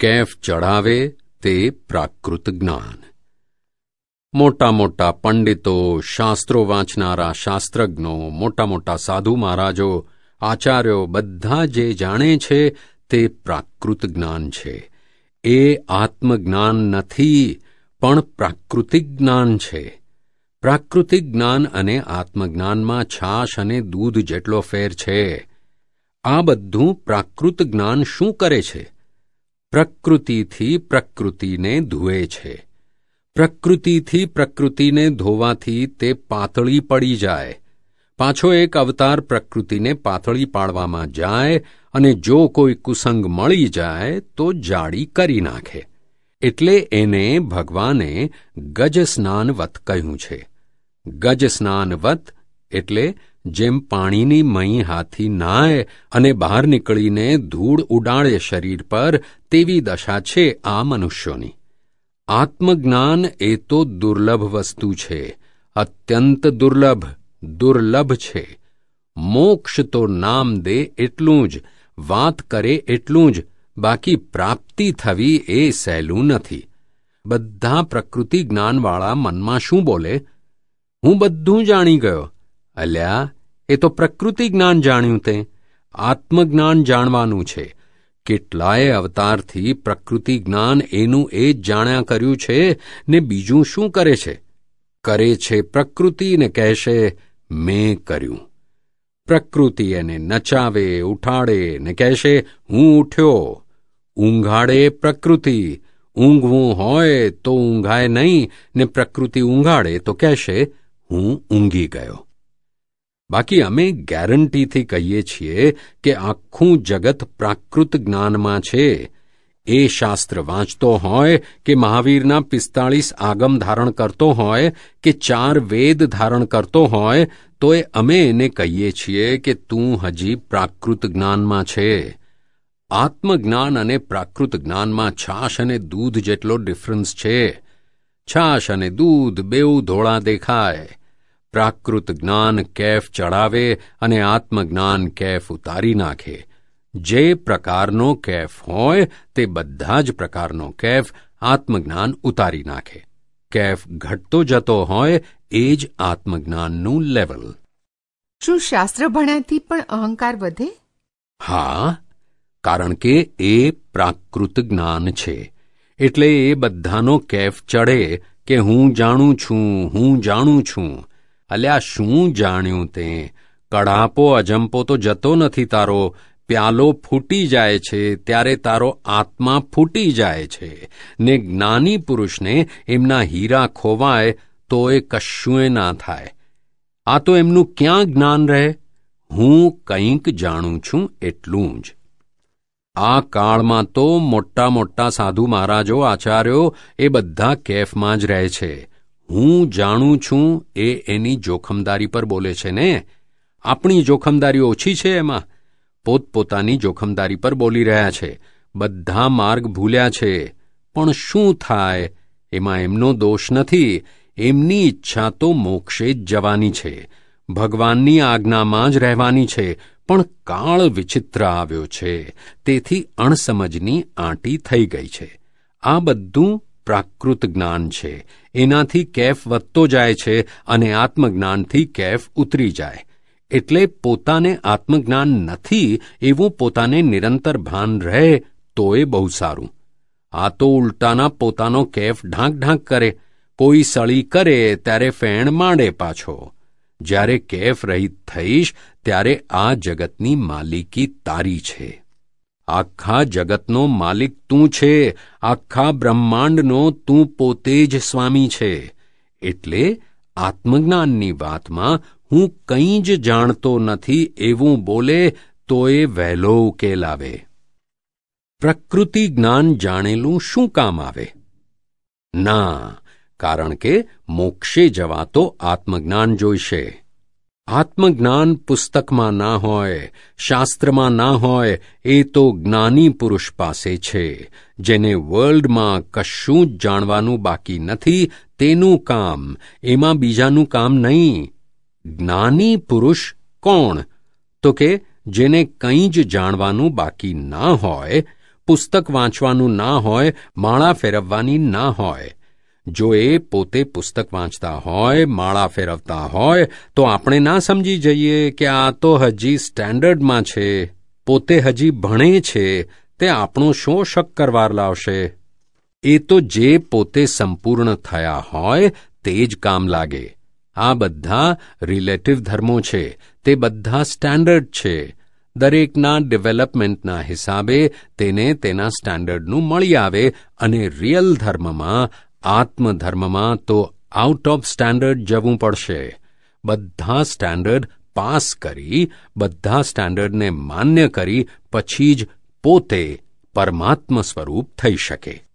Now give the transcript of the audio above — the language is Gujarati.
કેફ ચઢાવે તે પ્રાકૃત જ્ઞાન. મોટા મોટા પંડિતો, શાસ્ત્રો વાંચનારા શાસ્ત્રજ્ઞો મોટા મોટા સાધુ મહારાજો, આચાર્યો બધા જે જાણે છે તે પ્રાકૃત જ્ઞાન છે. એ આત્મજ્ઞાન નથી, પણ પ્રાકૃતિક જ્ઞાન છે. પ્રાકૃતિક જ્ઞાન અને આત્મજ્ઞાનમાં છાશ અને દૂધ જેટલો ફેર છે. આ બધું પ્રાકૃત જ્ઞાન શું કરે છે? પ્રકૃતિથી પ્રકૃતિને ધુએ છે. પ્રકૃતિથી પ્રકૃતિને ધોવાથી તે પાતળી પડી જાય. પાછો એક અવતાર પ્રકૃતિને પાતળી પાડવામાં જાય અને જો કોઈ કુસંગ મળી જાય તો જાડી કરી નાખે. એટલે એને ભગવાને ગજ સ્નાનવત કહ્યું છે. ગજ સ્નાનવત એટલે જેમ પાણીની મહી હાથી નાય અને બહાર નીકળીને ધૂળ ઉડાડે શરીર પર, તેવી દશા છે આ મનુષ્યોની. આત્મજ્ઞાન એ તો દુર્લભ વસ્તુ છે, અત્યંત દુર્લભ દુર્લભ છે. મોક્ષ તો નામ દે એટલું જ, વાત કરે એટલું જ, બાકી પ્રાપ્તિ થવી એ સહેલું નથી. બધા પ્રકૃતિ જ્ઞાનવાળા મનમાં શું બોલે? હું બધું જાણી ગયો. અલ્યા એ તો પ્રકૃતિ જ્ઞાન જાણ્યું તે. આત્મજ્ઞાન જાણવાનું છે. કેટલાય અવતારથી પ્રકૃતિ જ્ઞાન એનું એ જ જાણ્યા કર્યું છે ને બીજું શું કરે છે? કરે છે પ્રકૃતિ ને કહેશે, મેં કર્યું. પ્રકૃતિ એને નચાવે, ઉઠાડે ને કહેશે, હું ઉઠ્યો. ઊંઘાડે પ્રકૃતિ. ઊંઘવું હોય તો ઊંઘાય નહીં ને પ્રકૃતિ ઊંઘાડે તો કહેશે, હું ઊંઘી ગયો. બાકી અમે ગેરંટીથી કહીએ છીએ કે આખું જગત પ્રાકૃત જ્ઞાનમાં છે. એ શાસ્ત્ર વાંચતો હોય કે મહાવીરના પિસ્તાળીસ આગમ ધારણ કરતો હોય કે ચાર વેદ ધારણ કરતો હોય તો એ અમે એને કહીએ છીએ કે તું હજી પ્રાકૃત જ્ઞાનમાં છે. આત્મજ્ઞાન અને પ્રાકૃત જ્ઞાનમાં છાશ અને દૂધ જેટલો ડિફરન્સ છે. છાશ અને દૂધ બેઉ ધોળા દેખાય. પ્રાકૃત જ્ઞાન કેફ ચડાવે અને આત્મજ્ઞાન કેફ ઉતારી નાખે. જે પ્રકારનો કેફ હોય તે બધા જ પ્રકારનો કેફ આત્મજ્ઞાન ઉતારી નાખે. કેફ ઘટતો જતો હોય એ જ આત્મજ્ઞાનનું લેવલ. શું શાસ્ત્ર ભણ્યાથી પણ અહંકાર વધે? હા કારણ કે એ પ્રાકૃત જ્ઞાન છે. એટલે એ બધાનો કેફ ચડે કે હું જાણું છું હું જાણું છું. અલ્યા શું જાણ્યું તે? કડાપો અજંપો તો જતો નથી તારો. પ્યાલો ફૂટી જાય છે, ત્યારે તારો આત્મા ફૂટી જાય છે. ને જ્ઞાની પુરુષને એમના હીરા ખોવાય તો એ કશુંય ના થાય. આ તો એમનું ક્યાં જ્ઞાન રહે? હું કંઈક જાણું છું એટલું જ. આ કાળમાં તો મોટા મોટા સાધુ મહારાજો આચાર્યો એ બધા કેફમાં જ રહે છે. હું જાણું છું એ એની જોખમદારી પર બોલે છે ને. આપણી જોખમદારી ઓછી છે એમાં. પોતપોતાની જોખમદારી પર બોલી રહ્યા છે. બધા માર્ગ ભૂલ્યા છે. પણ શું થાય? એમાં એમનો દોષ નથી. એમની ઈચ્છા તો મોક્ષે જ જવાની છે. ભગવાનની આજ્ઞામાં જ રહેવાની છે. પણ કાળ વિચિત્ર આવ્યો છે. તેથી અણસમજની આંટી થઈ ગઈ છે. આ બધું પ્રાકૃત જ્ઞાન છે. એનાથી કેફ વધતો જાય છે અને આત્મજ્ઞાનથી કેફ ઉતરી જાય. એટલે પોતાને આત્મજ્ઞાન નથી, એવું પોતાને નિરંતર ભાન રહે, તો એ બહુ સારું. આ તો ઉલટાના પોતાનો કેફ ઢાંક ઢાંક કરે. કોઈ સળી કરે ત્યારે ફેણ માંડે પાછો. જ્યારે કેફ રહિત થઈશ, ત્યારે આ જગતની માલિકી તારી છે. આખા જગતનો માલિક તું છે, આખા બ્રહ્માંડનો તું પોતે જ સ્વામી છે. એટલે આત્મજ્ઞાનની વાતમાં હું કંઈ જ જાણતો નથી એવું બોલે તો એ વહેલો ઉકેલ આવે. પ્રકૃતિ જ્ઞાન જાણેલું શું કામ આવે? ના, કારણ કે મોક્ષે જવા તો આત્મજ્ઞાન જોઈશે. આત્મજ્ઞાન પુસ્તકમાં ના હોય, શાસ્ત્રમાં ના હોય, એ તો જ્ઞાની પુરુષ પાસે છે, જેને વર્લ્ડમાં કશું જ જાણવાનું બાકી નથી, તેનું કામ, એમાં બીજાનું કામ નહીં. જ્ઞાની પુરુષ કોણ? તો કે, જેને કંઈ જ જાણવાનું બાકી ના હોય, પુસ્તક વાંચવાનું ના હોય, માળા ફેરવવાની ના હોય. જો એ પોતે પુસ્તક વાંચતા હોય, માળા ફેરવતા હોય, તો આપણે ના સમજી જઈએ કે આ તો હજી સ્ટેન્ડર્ડમાં છે. પોતે હજી ભણે છે. તે આપણું શું શક્કરવાર લાવશે? એ તો જે પોતે સંપૂર્ણ થયા હોય, તે જ કામ લાગે. આ બધા રિલેટિવ ધર્મો છે. તે બધા સ્ટેન્ડર્ડ છે. દરેકના ડેવલપમેન્ટના હિસાબે તેને તેના સ્ટેન્ડર્ડનું મળી આવે અને રિયલ ધર્મમાં આત્મધર્મમાં તો આઉટ ઓફ સ્ટેન્ડર્ડ જવું પડશે. બધા સ્ટેન્ડર્ડ પાસ કરી, બધા સ્ટાન્ડર્ડને માન્ય કરી, પછી જ પોતે પરમાત્મ સ્વરૂપ થઈ શકે.